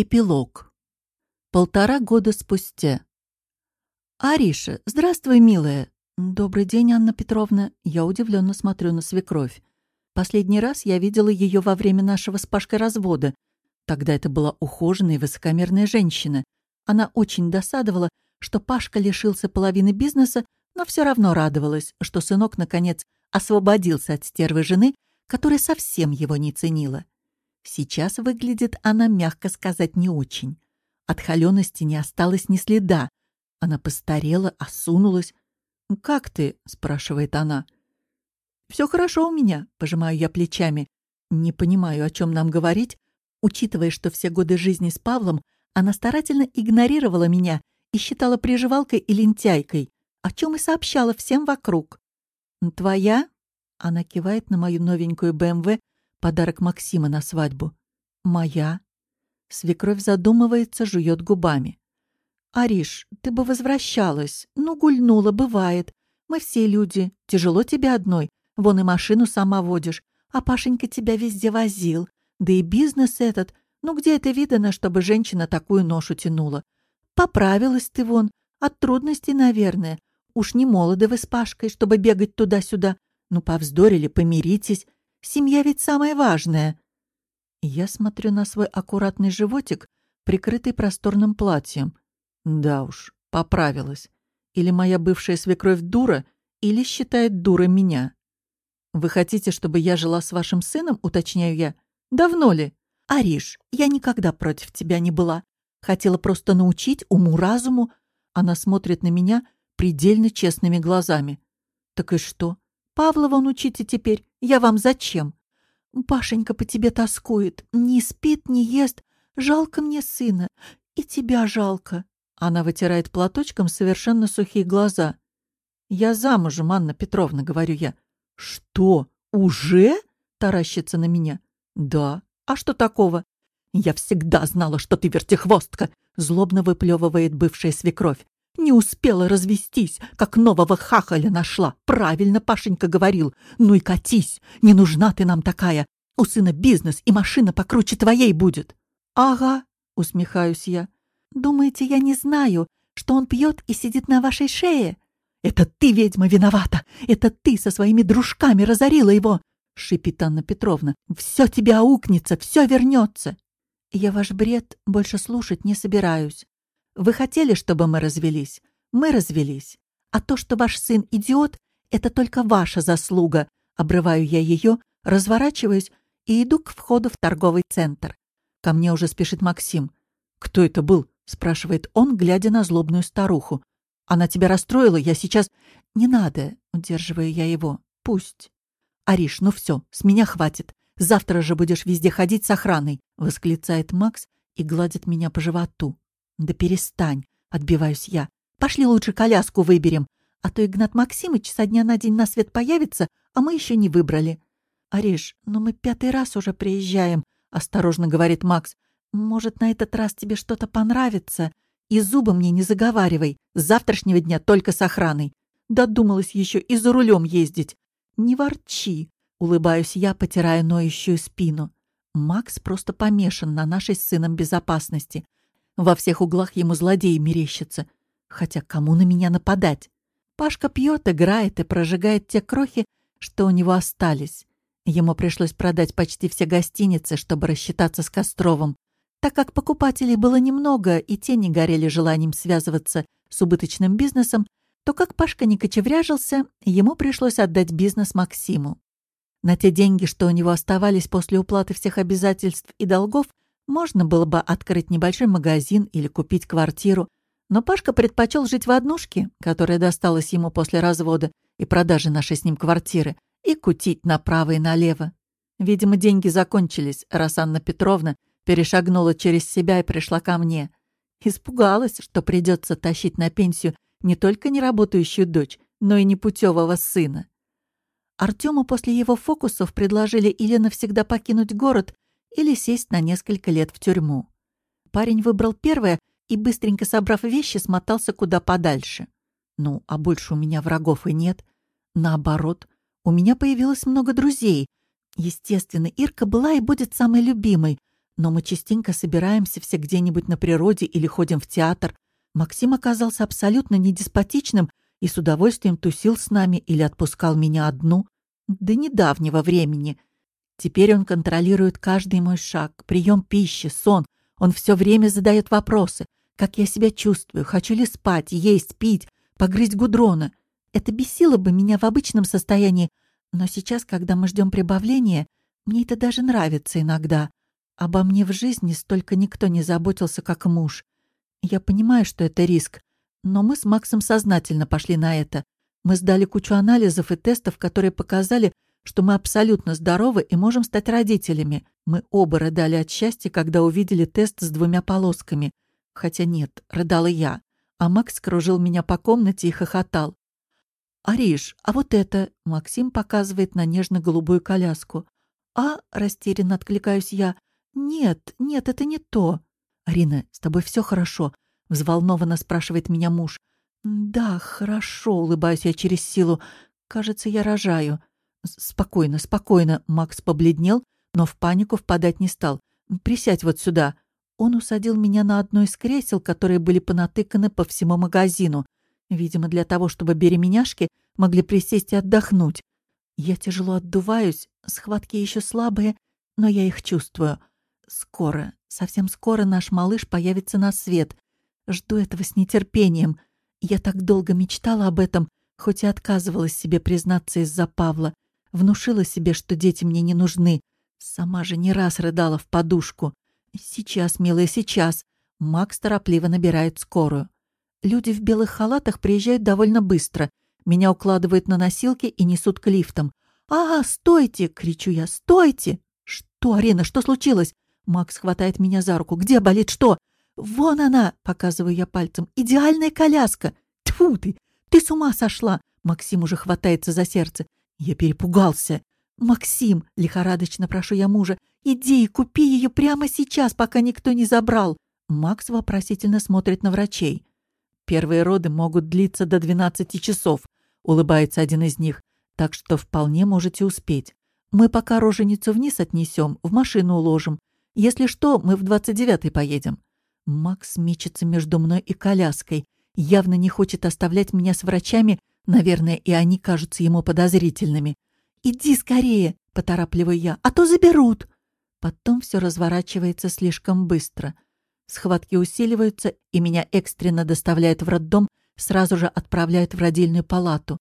Эпилог. Полтора года спустя. «Ариша, здравствуй, милая!» «Добрый день, Анна Петровна!» Я удивленно смотрю на свекровь. Последний раз я видела ее во время нашего с Пашкой развода. Тогда это была ухоженная и высокомерная женщина. Она очень досадовала, что Пашка лишился половины бизнеса, но все равно радовалась, что сынок, наконец, освободился от стервы жены, которая совсем его не ценила. Сейчас выглядит она, мягко сказать, не очень. От холёности не осталось ни следа. Она постарела, осунулась. «Как ты?» — спрашивает она. «Все хорошо у меня», — пожимаю я плечами. Не понимаю, о чем нам говорить, учитывая, что все годы жизни с Павлом она старательно игнорировала меня и считала приживалкой и лентяйкой, о чем и сообщала всем вокруг. «Твоя?» — она кивает на мою новенькую БМВ, Подарок Максима на свадьбу. Моя. Свекровь задумывается, жует губами. «Ариш, ты бы возвращалась. Ну, гульнула, бывает. Мы все люди. Тяжело тебе одной. Вон и машину сама водишь. А Пашенька тебя везде возил. Да и бизнес этот. Ну, где это видано, чтобы женщина такую ношу тянула? Поправилась ты вон. От трудностей, наверное. Уж не молоды вы с Пашкой, чтобы бегать туда-сюда. Ну, повздорили, помиритесь. Семья ведь самое важное. Я смотрю на свой аккуратный животик, прикрытый просторным платьем. Да уж, поправилась. Или моя бывшая свекровь дура, или считает дура меня. Вы хотите, чтобы я жила с вашим сыном, уточняю я? Давно ли? Ариш, я никогда против тебя не была. Хотела просто научить уму-разуму. Она смотрит на меня предельно честными глазами. Так и что? Павлова учите теперь. Я вам зачем? Пашенька по тебе тоскует. Не спит, не ест. Жалко мне сына. И тебя жалко. Она вытирает платочком совершенно сухие глаза. «Я замужем, Анна Петровна», — говорю я. «Что? Уже?» — таращится на меня. «Да. А что такого?» «Я всегда знала, что ты вертихвостка!» — злобно выплевывает бывшая свекровь. Не успела развестись, как нового хахаля нашла. Правильно Пашенька говорил. Ну и катись, не нужна ты нам такая. У сына бизнес, и машина покруче твоей будет. Ага, усмехаюсь я. Думаете, я не знаю, что он пьет и сидит на вашей шее? Это ты, ведьма, виновата. Это ты со своими дружками разорила его, шипит Анна Петровна. Все тебе аукнется, все вернется. Я ваш бред больше слушать не собираюсь. Вы хотели, чтобы мы развелись? Мы развелись. А то, что ваш сын идиот, это только ваша заслуга. Обрываю я ее, разворачиваюсь и иду к входу в торговый центр. Ко мне уже спешит Максим. «Кто это был?» — спрашивает он, глядя на злобную старуху. «Она тебя расстроила? Я сейчас...» «Не надо», — удерживаю я его. «Пусть». «Ариш, ну все, с меня хватит. Завтра же будешь везде ходить с охраной», — восклицает Макс и гладит меня по животу. «Да перестань!» — отбиваюсь я. «Пошли лучше коляску выберем, а то Игнат Максимыч со дня на день на свет появится, а мы еще не выбрали». «Ариш, ну мы пятый раз уже приезжаем», — осторожно говорит Макс. «Может, на этот раз тебе что-то понравится? И зубы мне не заговаривай. С завтрашнего дня только с охраной. Додумалась еще и за рулем ездить. Не ворчи», — улыбаюсь я, потирая ноющую спину. Макс просто помешан на нашей с сыном безопасности. Во всех углах ему злодеи мерещатся. Хотя кому на меня нападать? Пашка пьет, играет и прожигает те крохи, что у него остались. Ему пришлось продать почти все гостиницы, чтобы рассчитаться с Костровым. Так как покупателей было немного, и те не горели желанием связываться с убыточным бизнесом, то как Пашка не кочевряжился, ему пришлось отдать бизнес Максиму. На те деньги, что у него оставались после уплаты всех обязательств и долгов, можно было бы открыть небольшой магазин или купить квартиру, но Пашка предпочел жить в однушке, которая досталась ему после развода и продажи нашей с ним квартиры, и кутить направо и налево. Видимо, деньги закончились, раз Анна Петровна перешагнула через себя и пришла ко мне. Испугалась, что придется тащить на пенсию не только неработающую дочь, но и непутевого сына. Артему после его фокусов предложили или навсегда покинуть город, или сесть на несколько лет в тюрьму. Парень выбрал первое и, быстренько собрав вещи, смотался куда подальше. Ну, а больше у меня врагов и нет. Наоборот, у меня появилось много друзей. Естественно, Ирка была и будет самой любимой, но мы частенько собираемся все где-нибудь на природе или ходим в театр. Максим оказался абсолютно недеспотичным и с удовольствием тусил с нами или отпускал меня одну. До недавнего времени. Теперь он контролирует каждый мой шаг, прием пищи, сон. Он все время задает вопросы. Как я себя чувствую, хочу ли спать, есть, пить, погрызть гудрона. Это бесило бы меня в обычном состоянии, но сейчас, когда мы ждем прибавления, мне это даже нравится иногда. Обо мне в жизни столько никто не заботился, как муж. Я понимаю, что это риск, но мы с Максом сознательно пошли на это. Мы сдали кучу анализов и тестов, которые показали, что мы абсолютно здоровы и можем стать родителями. Мы оба рыдали от счастья, когда увидели тест с двумя полосками. Хотя нет, рыдала я. А Макс кружил меня по комнате и хохотал. «Ариш, а вот это...» — Максим показывает на нежно-голубую коляску. «А...» — растерянно откликаюсь я. «Нет, нет, это не то». «Арина, с тобой все хорошо?» — взволнованно спрашивает меня муж. «Да, хорошо», — улыбаюсь я через силу. «Кажется, я рожаю». «Спокойно, спокойно». Макс побледнел, но в панику впадать не стал. «Присядь вот сюда». Он усадил меня на одно из кресел, которые были понатыканы по всему магазину. Видимо, для того, чтобы беременяшки могли присесть и отдохнуть. Я тяжело отдуваюсь, схватки еще слабые, но я их чувствую. Скоро, совсем скоро наш малыш появится на свет. Жду этого с нетерпением. Я так долго мечтала об этом, хоть и отказывалась себе признаться из-за Павла. Внушила себе, что дети мне не нужны. Сама же не раз рыдала в подушку. Сейчас, милая, сейчас. Макс торопливо набирает скорую. Люди в белых халатах приезжают довольно быстро. Меня укладывают на носилки и несут к лифтам. «А, стойте!» — кричу я. «Стойте!» «Что, Арина, что случилось?» Макс хватает меня за руку. «Где болит что?» «Вон она!» — показываю я пальцем. «Идеальная коляска!» Тьфу ты! Ты с ума сошла!» Максим уже хватается за сердце. Я перепугался. «Максим!» — лихорадочно прошу я мужа. «Иди и купи ее прямо сейчас, пока никто не забрал!» Макс вопросительно смотрит на врачей. «Первые роды могут длиться до 12 часов», — улыбается один из них. «Так что вполне можете успеть. Мы пока роженицу вниз отнесем, в машину уложим. Если что, мы в 29-й поедем». Макс мечется между мной и коляской. Явно не хочет оставлять меня с врачами, наверное, и они кажутся ему подозрительными. «Иди скорее!» — поторапливаю я. «А то заберут!» Потом все разворачивается слишком быстро. Схватки усиливаются, и меня экстренно доставляют в роддом, сразу же отправляют в родильную палату.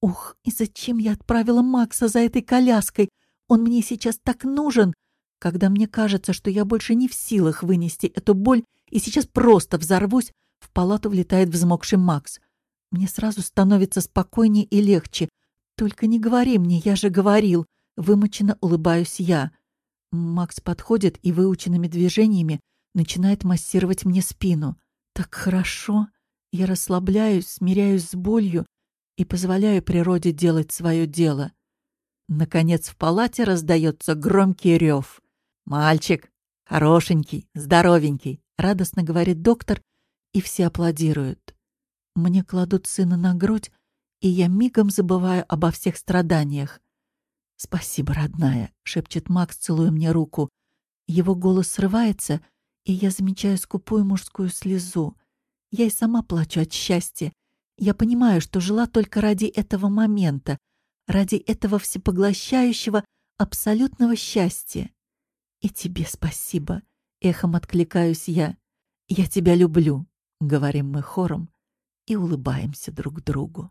Ух, и зачем я отправила Макса за этой коляской? Он мне сейчас так нужен, когда мне кажется, что я больше не в силах вынести эту боль и сейчас просто взорвусь, в палату влетает взмокший Макс. Мне сразу становится спокойнее и легче. Только не говори мне, я же говорил. Вымоченно улыбаюсь я. Макс подходит и выученными движениями начинает массировать мне спину. Так хорошо. Я расслабляюсь, смиряюсь с болью и позволяю природе делать свое дело. Наконец в палате раздается громкий рев. «Мальчик! Хорошенький, здоровенький!» — радостно говорит доктор, и все аплодируют. Мне кладут сына на грудь, и я мигом забываю обо всех страданиях. «Спасибо, родная», — шепчет Макс, целуя мне руку. Его голос срывается, и я замечаю скупую мужскую слезу. Я и сама плачу от счастья. Я понимаю, что жила только ради этого момента, ради этого всепоглощающего, абсолютного счастья. И тебе спасибо, эхом откликаюсь я. Я тебя люблю, говорим мы хором и улыбаемся друг другу.